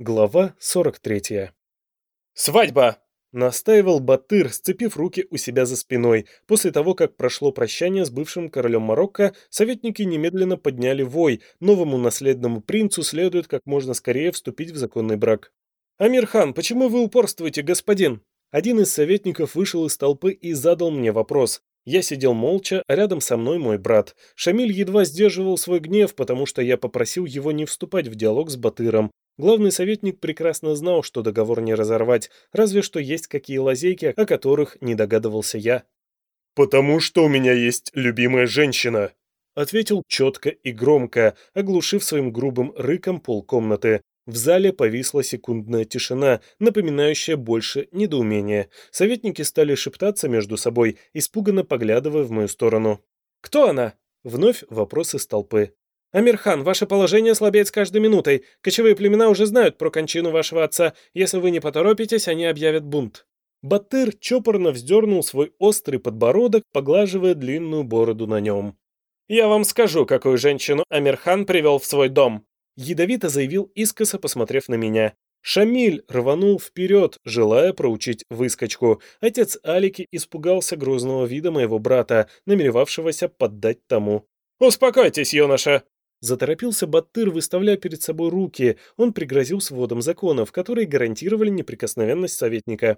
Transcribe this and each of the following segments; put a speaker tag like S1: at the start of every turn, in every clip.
S1: Глава 43. «Свадьба!» – настаивал Батыр, сцепив руки у себя за спиной. После того, как прошло прощание с бывшим королем Марокко, советники немедленно подняли вой. Новому наследному принцу следует как можно скорее вступить в законный брак. «Амирхан, почему вы упорствуете, господин?» Один из советников вышел из толпы и задал мне вопрос. Я сидел молча, а рядом со мной мой брат. Шамиль едва сдерживал свой гнев, потому что я попросил его не вступать в диалог с Батыром. Главный советник прекрасно знал, что договор не разорвать, разве что есть какие лазейки, о которых не догадывался я.
S2: «Потому что у меня есть любимая женщина», —
S1: ответил четко и громко, оглушив своим грубым рыком полкомнаты. В зале повисла секундная тишина, напоминающая больше недоумение. Советники стали шептаться между собой, испуганно поглядывая в мою сторону. «Кто она?» Вновь вопрос из толпы. «Амирхан, ваше положение слабеет с каждой минутой. Кочевые племена уже знают про кончину вашего отца. Если вы не поторопитесь, они объявят бунт». Батыр чопорно вздернул свой острый подбородок, поглаживая длинную бороду на нем. «Я вам скажу, какую женщину Амирхан привел в свой дом. Ядовито заявил искоса, посмотрев на меня. Шамиль рванул вперед, желая проучить выскочку. Отец Алики испугался грозного вида моего брата, намеревавшегося поддать тому. «Успокойтесь, юноша!» Заторопился Батыр, выставляя перед собой руки. Он пригрозил сводом законов, которые гарантировали неприкосновенность советника.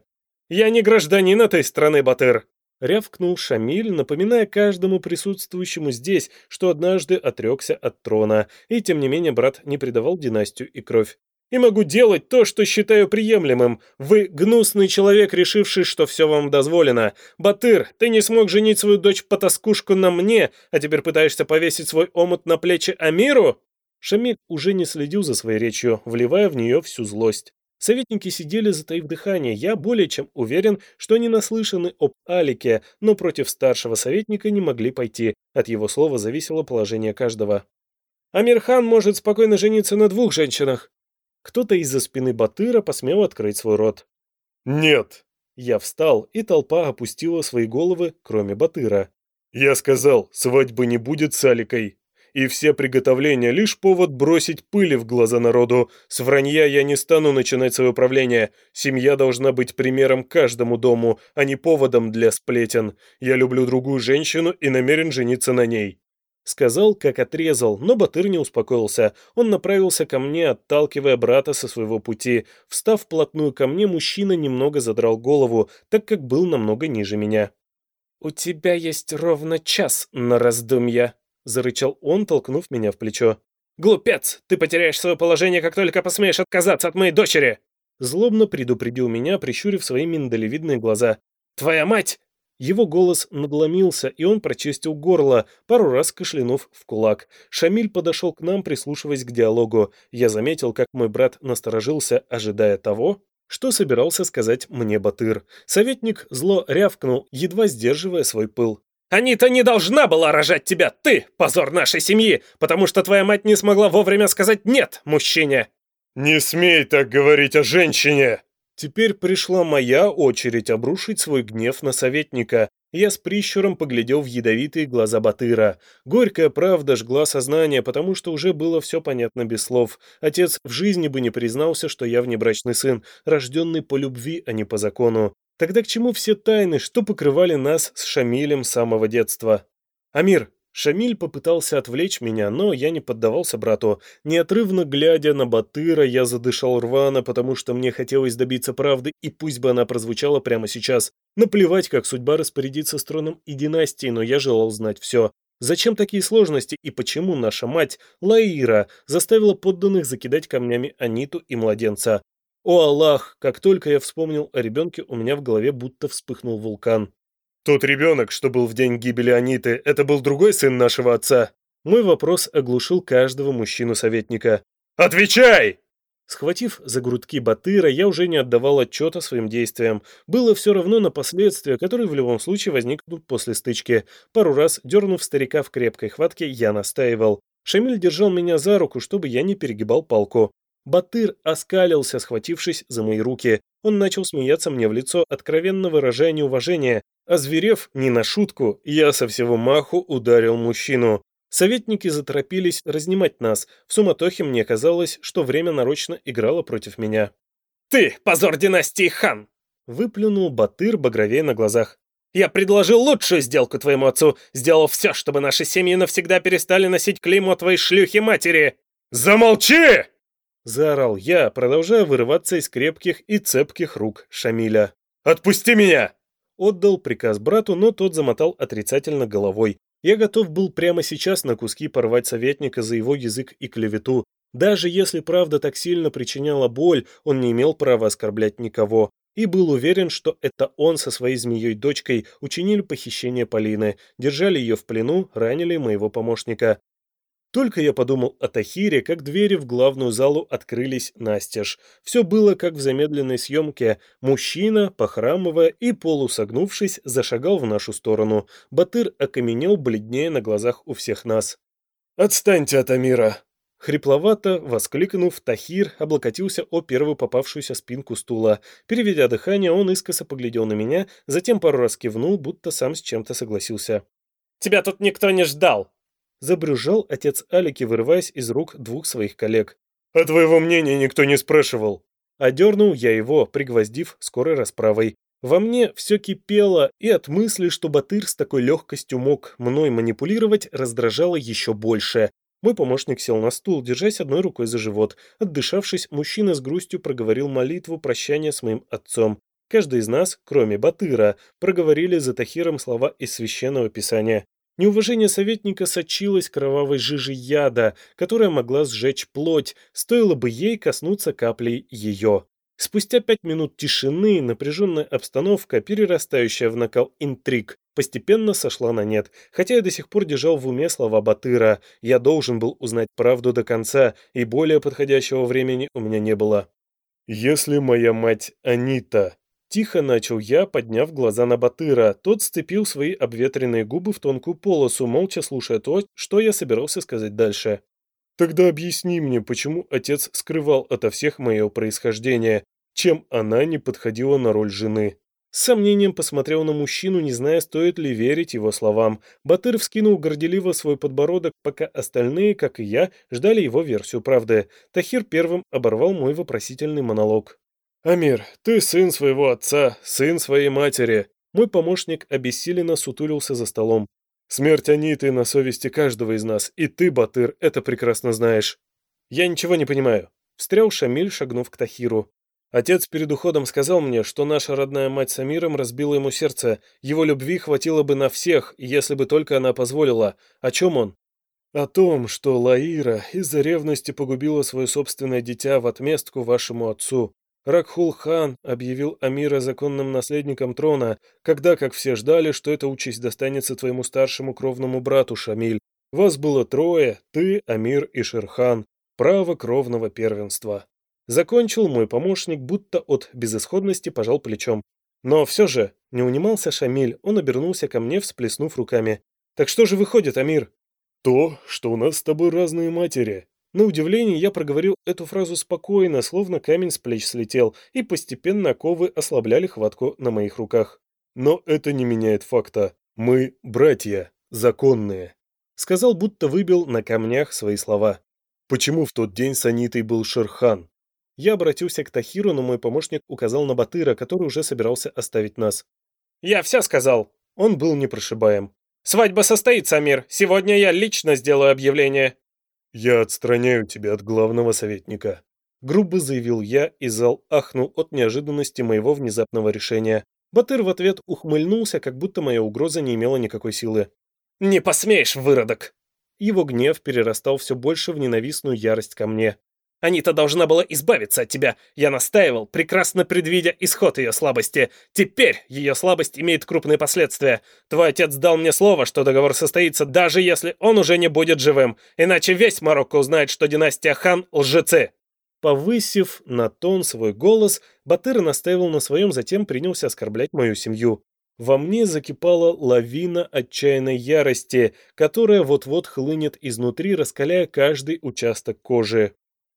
S1: «Я не гражданин этой страны, Батыр!» Рявкнул Шамиль, напоминая каждому присутствующему здесь, что однажды отрекся от трона, и тем не менее брат не предавал династию и кровь. «И могу делать то, что считаю приемлемым. Вы гнусный человек, решивший, что все вам дозволено. Батыр, ты не смог женить свою дочь-потаскушку на мне, а теперь пытаешься повесить свой омут на плечи Амиру?» Шамиль уже не следил за своей речью, вливая в нее всю злость. Советники сидели, затаив дыхание. Я более чем уверен, что они наслышаны об Алике, но против старшего советника не могли пойти. От его слова зависело положение каждого. Амирхан может спокойно жениться на двух женщинах. Кто-то из-за спины Батыра посмел открыть свой рот.
S2: «Нет!»
S1: Я встал, и толпа опустила свои головы, кроме Батыра.
S2: «Я сказал, свадьбы не будет с Аликой и все приготовления лишь повод бросить пыли в глаза народу. С вранья я не стану начинать свое правление. Семья должна быть примером каждому дому, а не поводом для сплетен. Я люблю другую женщину и намерен жениться на ней».
S1: Сказал, как отрезал, но Батыр не успокоился. Он направился ко мне, отталкивая брата со своего пути. Встав вплотную ко мне, мужчина немного задрал голову, так как был намного ниже меня. «У тебя есть ровно час на раздумья», зарычал он, толкнув меня в плечо. «Глупец! Ты потеряешь свое положение, как только посмеешь отказаться от моей дочери!» Злобно предупредил меня, прищурив свои миндалевидные глаза. «Твоя мать!» Его голос надломился, и он прочистил горло, пару раз кашлянув в кулак. Шамиль подошел к нам, прислушиваясь к диалогу. Я заметил, как мой брат насторожился, ожидая того, что собирался сказать мне Батыр. Советник зло рявкнул, едва сдерживая свой пыл. Анита не должна была рожать тебя, ты, позор нашей семьи, потому что твоя мать не смогла вовремя сказать «нет» мужчине!»
S2: «Не смей так говорить о женщине!»
S1: Теперь пришла моя очередь обрушить свой гнев на советника. Я с прищуром поглядел в ядовитые глаза Батыра. Горькая правда жгла сознание, потому что уже было все понятно без слов. Отец в жизни бы не признался, что я внебрачный сын, рожденный по любви, а не по закону. Тогда к чему все тайны, что покрывали нас с Шамилем с самого детства? Амир, Шамиль попытался отвлечь меня, но я не поддавался брату. Неотрывно глядя на Батыра, я задышал рвано, потому что мне хотелось добиться правды, и пусть бы она прозвучала прямо сейчас. Наплевать, как судьба распорядится с троном и династией, но я желал знать все. Зачем такие сложности и почему наша мать, Лаира, заставила подданных закидать камнями Аниту и младенца? О Аллах, как только я вспомнил о ребенке, у меня в голове будто вспыхнул вулкан.
S2: Тот ребенок, что был в день гибели Аниты, это был другой сын нашего отца?
S1: Мой вопрос оглушил каждого мужчину-советника.
S2: «Отвечай!»
S1: Схватив за грудки Батыра, я уже не отдавал отчета своим действиям. Было все равно на последствия, которые в любом случае возникнут после стычки. Пару раз, дернув старика в крепкой хватке, я настаивал. Шамиль держал меня за руку, чтобы я не перегибал палку. Батыр оскалился, схватившись за мои руки. Он начал смеяться мне в лицо, откровенно выражая неуважение. Озверев не на шутку, я со всего маху ударил мужчину. Советники заторопились разнимать нас. В суматохе мне казалось, что время нарочно играло против меня.
S2: «Ты, позор династии хан!»
S1: Выплюнул Батыр багровее на глазах.
S2: «Я предложил лучшую сделку твоему отцу, сделал все, чтобы наши семьи навсегда перестали носить клеймо твоей шлюхи-матери!» «Замолчи!»
S1: Заорал я, продолжая вырываться из крепких и цепких рук Шамиля.
S2: «Отпусти меня!»
S1: Отдал приказ брату, но тот замотал отрицательно головой. Я готов был прямо сейчас на куски порвать советника за его язык и клевету. Даже если правда так сильно причиняла боль, он не имел права оскорблять никого. И был уверен, что это он со своей змеей-дочкой учинили похищение Полины, держали ее в плену, ранили моего помощника. Только я подумал о Тахире, как двери в главную залу открылись настежь. Все было как в замедленной съемке. Мужчина, похрамывая и полусогнувшись, зашагал в нашу сторону. Батыр окаменел бледнее на глазах у всех нас.
S2: «Отстаньте от Амира!»
S1: Хрипловато, воскликнув, Тахир облокотился о первую попавшуюся спинку стула. Переведя дыхание, он искоса поглядел на меня, затем пару раз кивнул, будто сам с чем-то согласился.
S2: «Тебя тут никто не ждал!»
S1: Забрюжал отец Алики, вырываясь из рук двух своих коллег.
S2: «А твоего мнения никто не спрашивал!»
S1: Одернул я его, пригвоздив скорой расправой. Во мне все кипело, и от мысли, что Батыр с такой легкостью мог мной манипулировать, раздражало еще больше. Мой помощник сел на стул, держась одной рукой за живот. Отдышавшись, мужчина с грустью проговорил молитву прощания с моим отцом. Каждый из нас, кроме Батыра, проговорили за Тахиром слова из Священного Писания. Неуважение советника сочилось кровавой жижей яда, которая могла сжечь плоть, стоило бы ей коснуться каплей ее. Спустя пять минут тишины напряженная обстановка, перерастающая в накал интриг, постепенно сошла на нет, хотя я до сих пор держал в уме слова Батыра. Я должен был узнать правду до конца, и более подходящего времени у меня не было.
S2: «Если моя мать Анита
S1: Тихо начал я, подняв глаза на Батыра. Тот сцепил свои обветренные губы в тонкую полосу, молча слушая то, что я собирался сказать дальше.
S2: «Тогда объясни мне, почему отец скрывал ото всех мое происхождение, чем она не подходила на роль жены?»
S1: С сомнением посмотрел на мужчину, не зная, стоит ли верить его словам. Батыр вскинул горделиво свой подбородок, пока остальные, как и я, ждали его версию правды. Тахир первым оборвал мой вопросительный монолог.
S2: «Амир, ты сын своего отца, сын своей матери».
S1: Мой помощник обессиленно сутулился за столом.
S2: «Смерть Аниты на совести каждого из нас, и ты, Батыр, это прекрасно знаешь».
S1: «Я ничего не понимаю», — встрял Шамиль, шагнув к Тахиру. Отец перед уходом сказал мне, что наша родная мать с Амиром разбила ему сердце. Его любви хватило бы на всех, если бы только она позволила. О чем он?
S2: О том, что Лаира из-за ревности погубила свое собственное дитя в отместку вашему отцу. Ракхул-хан объявил Амира законным наследником трона, когда, как все ждали, что эта участь достанется твоему старшему кровному брату Шамиль. Вас было трое, ты, Амир и Шерхан, право кровного первенства.
S1: Закончил мой помощник, будто от безысходности пожал плечом. Но все же не унимался Шамиль, он обернулся ко мне, всплеснув руками. «Так что же выходит, Амир?»
S2: «То, что у нас с тобой разные матери»,
S1: на удивление я проговорил эту фразу спокойно, словно камень с плеч слетел, и постепенно оковы ослабляли хватку на моих руках.
S2: «Но это не меняет факта. Мы братья, законные», —
S1: сказал, будто выбил на камнях свои слова.
S2: «Почему в тот день с Анитой был Шерхан?»
S1: Я обратился к Тахиру, но мой помощник указал на Батыра, который уже собирался оставить нас.
S2: «Я все сказал!»
S1: Он был непрошибаем.
S2: «Свадьба состоится, Амир. Сегодня я лично сделаю объявление».
S1: «Я отстраняю тебя от главного советника», — грубо заявил я, и зал ахнул от неожиданности моего внезапного решения. Батыр в ответ ухмыльнулся, как будто моя угроза не имела никакой силы.
S2: «Не посмеешь, выродок!»
S1: Его гнев перерастал все больше в ненавистную ярость ко мне.
S2: Анита должна была избавиться от тебя. Я настаивал, прекрасно предвидя исход ее слабости. Теперь ее слабость имеет крупные последствия. Твой отец дал мне слово, что договор состоится, даже если он уже не будет живым. Иначе весь Марокко узнает, что династия Хан — лжецы.
S1: Повысив на тон свой голос, Батыр настаивал на своем, затем принялся оскорблять мою семью. Во мне закипала лавина отчаянной ярости, которая вот-вот хлынет изнутри, раскаляя каждый участок кожи.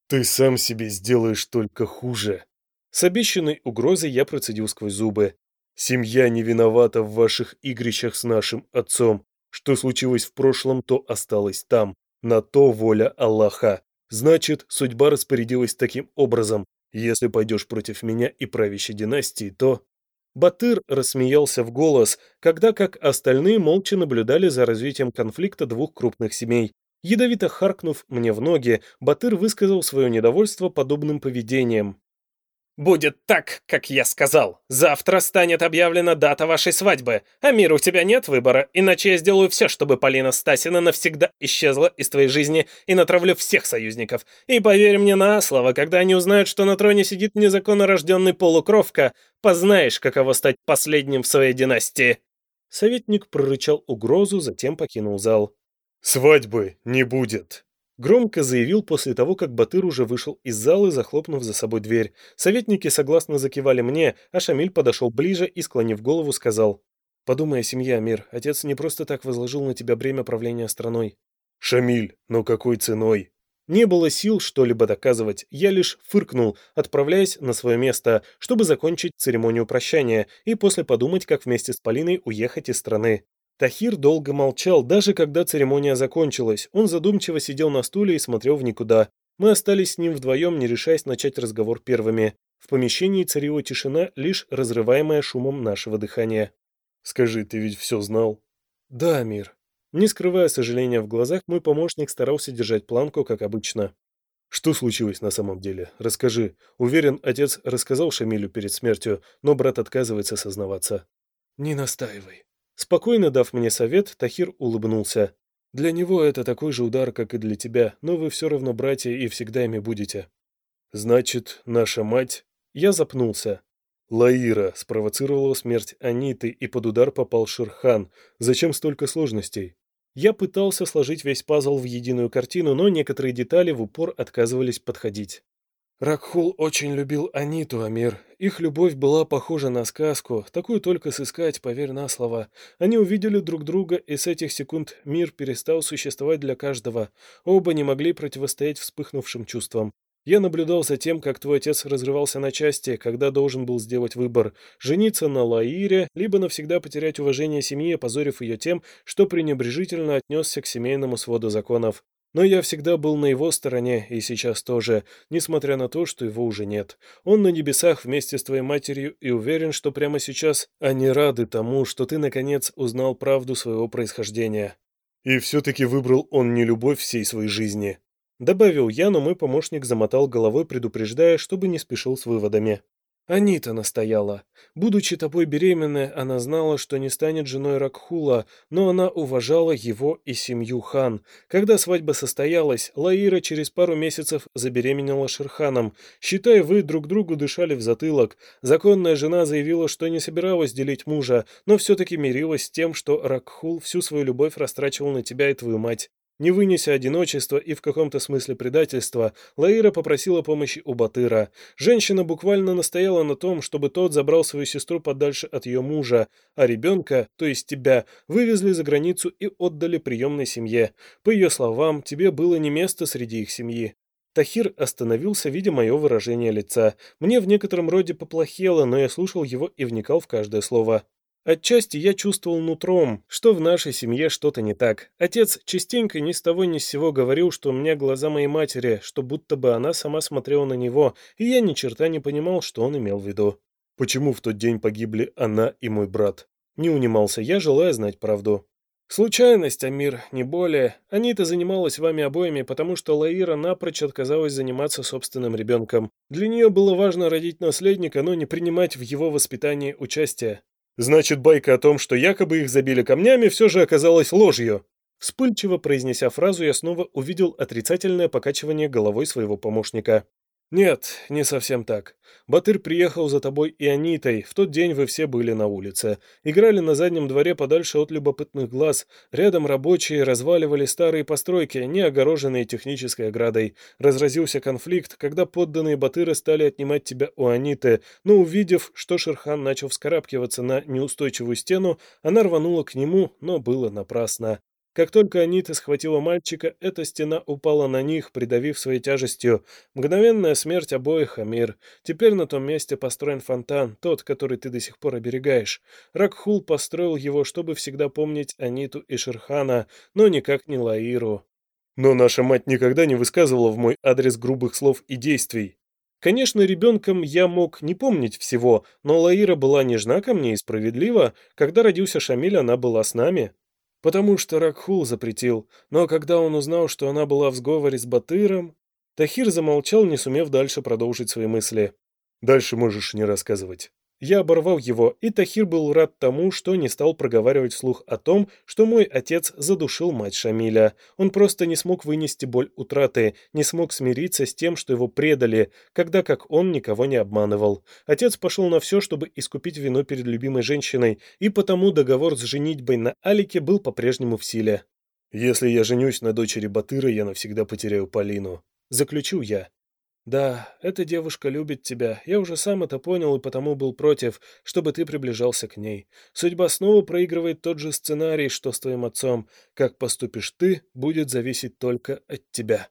S2: «Ты сам себе сделаешь только хуже».
S1: С обещанной угрозой я процедил сквозь зубы.
S2: «Семья не виновата в ваших игрищах с нашим отцом.
S1: Что случилось в прошлом, то осталось там. На то воля Аллаха. Значит, судьба распорядилась таким образом. Если пойдешь против меня и правящей династии, то... Батыр рассмеялся в голос, когда, как остальные, молча наблюдали за развитием конфликта двух крупных семей. Ядовито харкнув мне в ноги, Батыр высказал свое недовольство подобным поведением.
S3: «Будет так, как я сказал. Завтра станет объявлена дата вашей свадьбы. Амир, у тебя нет выбора, иначе я сделаю все, чтобы Полина Стасина навсегда исчезла из твоей жизни и натравлю всех союзников. И поверь мне на слово, когда они узнают, что на троне сидит незаконно рожденный полукровка, познаешь, каково стать последним в своей династии».
S1: Советник прорычал угрозу, затем покинул зал.
S2: «Свадьбы не будет»,
S1: Громко заявил после того, как Батыр уже вышел из зала, захлопнув за собой дверь. Советники согласно закивали мне, а Шамиль подошел ближе и, склонив голову, сказал. «Подумай о семье, Амир. Отец не просто так возложил на тебя бремя правления страной».
S2: «Шамиль, но какой ценой?»
S1: Не было сил что-либо доказывать, я лишь фыркнул, отправляясь на свое место, чтобы закончить церемонию прощания и после подумать, как вместе с Полиной уехать из страны. Тахир долго молчал, даже когда церемония закончилась. Он задумчиво сидел на стуле и смотрел в никуда. Мы остались с ним вдвоем, не решаясь начать разговор первыми. В помещении царила тишина, лишь разрываемая шумом нашего дыхания.
S2: «Скажи, ты ведь все знал?»
S1: «Да, Мир». Не скрывая сожаления в глазах, мой помощник старался держать планку, как обычно.
S2: «Что случилось на самом деле? Расскажи. Уверен, отец рассказал Шамилю перед смертью, но брат отказывается сознаваться».
S1: «Не настаивай. Спокойно дав мне совет, Тахир улыбнулся. «Для него это такой же удар, как и для тебя, но вы все равно братья и всегда ими будете».
S2: «Значит, наша мать...»
S1: Я запнулся.
S2: Лаира спровоцировала смерть Аниты, и под удар попал Шерхан. Зачем столько сложностей?
S1: Я пытался сложить весь пазл в единую картину, но некоторые детали в упор отказывались подходить. Ракхул очень любил Аниту, Амир. Их любовь была похожа на сказку, такую только сыскать, поверь на слово. Они увидели друг друга, и с этих секунд мир перестал существовать для каждого. Оба не могли противостоять вспыхнувшим чувствам. Я наблюдал за тем, как твой отец разрывался на части, когда должен был сделать выбор – жениться на Лаире, либо навсегда потерять уважение семьи, опозорив ее тем, что пренебрежительно отнесся к семейному своду законов. Но я всегда был на его стороне, и сейчас тоже, несмотря на то, что его уже нет. Он на небесах вместе с твоей матерью и уверен, что прямо сейчас они рады тому, что ты, наконец, узнал правду своего происхождения.
S2: И все-таки выбрал он не любовь всей своей жизни.
S1: Добавил я, но мой помощник замотал головой, предупреждая, чтобы не спешил с выводами. Анита настояла. Будучи тобой беременной, она знала, что не станет женой Ракхула, но она уважала его и семью хан. Когда свадьба состоялась, Лаира через пару месяцев забеременела Шерханом. Считай, вы друг другу дышали в затылок. Законная жена заявила, что не собиралась делить мужа, но все-таки мирилась с тем, что Ракхул всю свою любовь растрачивал на тебя и твою мать. Не вынеся одиночества и в каком-то смысле предательства, Лаира попросила помощи у Батыра. Женщина буквально настояла на том, чтобы тот забрал свою сестру подальше от ее мужа, а ребенка, то есть тебя, вывезли за границу и отдали приемной семье. По ее словам, тебе было не место среди их семьи. Тахир остановился, видя мое выражение лица. Мне в некотором роде поплохело, но я слушал его и вникал в каждое слово. Отчасти я чувствовал нутром, что в нашей семье что-то не так. Отец частенько ни с того ни с сего говорил, что у меня глаза моей матери, что будто бы она сама смотрела на него, и я ни черта не понимал, что он имел в виду.
S2: Почему в тот день погибли она и мой брат?
S1: Не унимался я, желая знать правду. «Случайность, Амир, не более. Анита занималась вами обоими, потому что Лаира напрочь отказалась заниматься собственным ребенком. Для нее было важно родить наследника, но не принимать в его воспитании участие.
S2: Значит, байка о том, что якобы их забили камнями, все же оказалась ложью.
S1: Вспыльчиво произнеся фразу, я снова увидел отрицательное покачивание головой своего помощника. «Нет, не совсем так. Батыр приехал за тобой и Анитой. В тот день вы все были на улице. Играли на заднем дворе подальше от любопытных глаз. Рядом рабочие разваливали старые постройки, не огороженные технической оградой. Разразился конфликт, когда подданные Батыра стали отнимать тебя у Аниты, но увидев, что Шерхан начал вскарабкиваться на неустойчивую стену, она рванула к нему, но было напрасно. Как только Анита схватила мальчика, эта стена упала на них, придавив своей тяжестью. Мгновенная смерть обоих, Амир. Теперь на том месте построен фонтан, тот, который ты до сих пор оберегаешь. Ракхул построил его, чтобы всегда помнить Аниту и Шерхана, но никак не Лаиру.
S2: Но наша мать никогда не высказывала в мой адрес грубых слов и действий.
S1: Конечно, ребенком я мог не помнить всего, но Лаира была нежна ко мне и справедлива. Когда родился Шамиль, она была с нами. Потому что Ракхул запретил, но когда он узнал, что она была в сговоре с Батыром... Тахир замолчал, не сумев дальше продолжить свои мысли.
S2: «Дальше можешь не рассказывать».
S1: Я оборвал его, и Тахир был рад тому, что не стал проговаривать вслух о том, что мой отец задушил мать Шамиля. Он просто не смог вынести боль утраты, не смог смириться с тем, что его предали, когда как он никого не обманывал. Отец пошел на все, чтобы искупить вину перед любимой женщиной, и потому договор с женитьбой на Алике был по-прежнему в силе.
S2: «Если я женюсь на дочери Батыра, я навсегда потеряю Полину», —
S1: заключил я. «Да, эта девушка любит тебя. Я уже сам это понял и потому был против, чтобы ты приближался к ней. Судьба снова проигрывает тот же сценарий, что с твоим отцом. Как поступишь ты, будет зависеть только от тебя».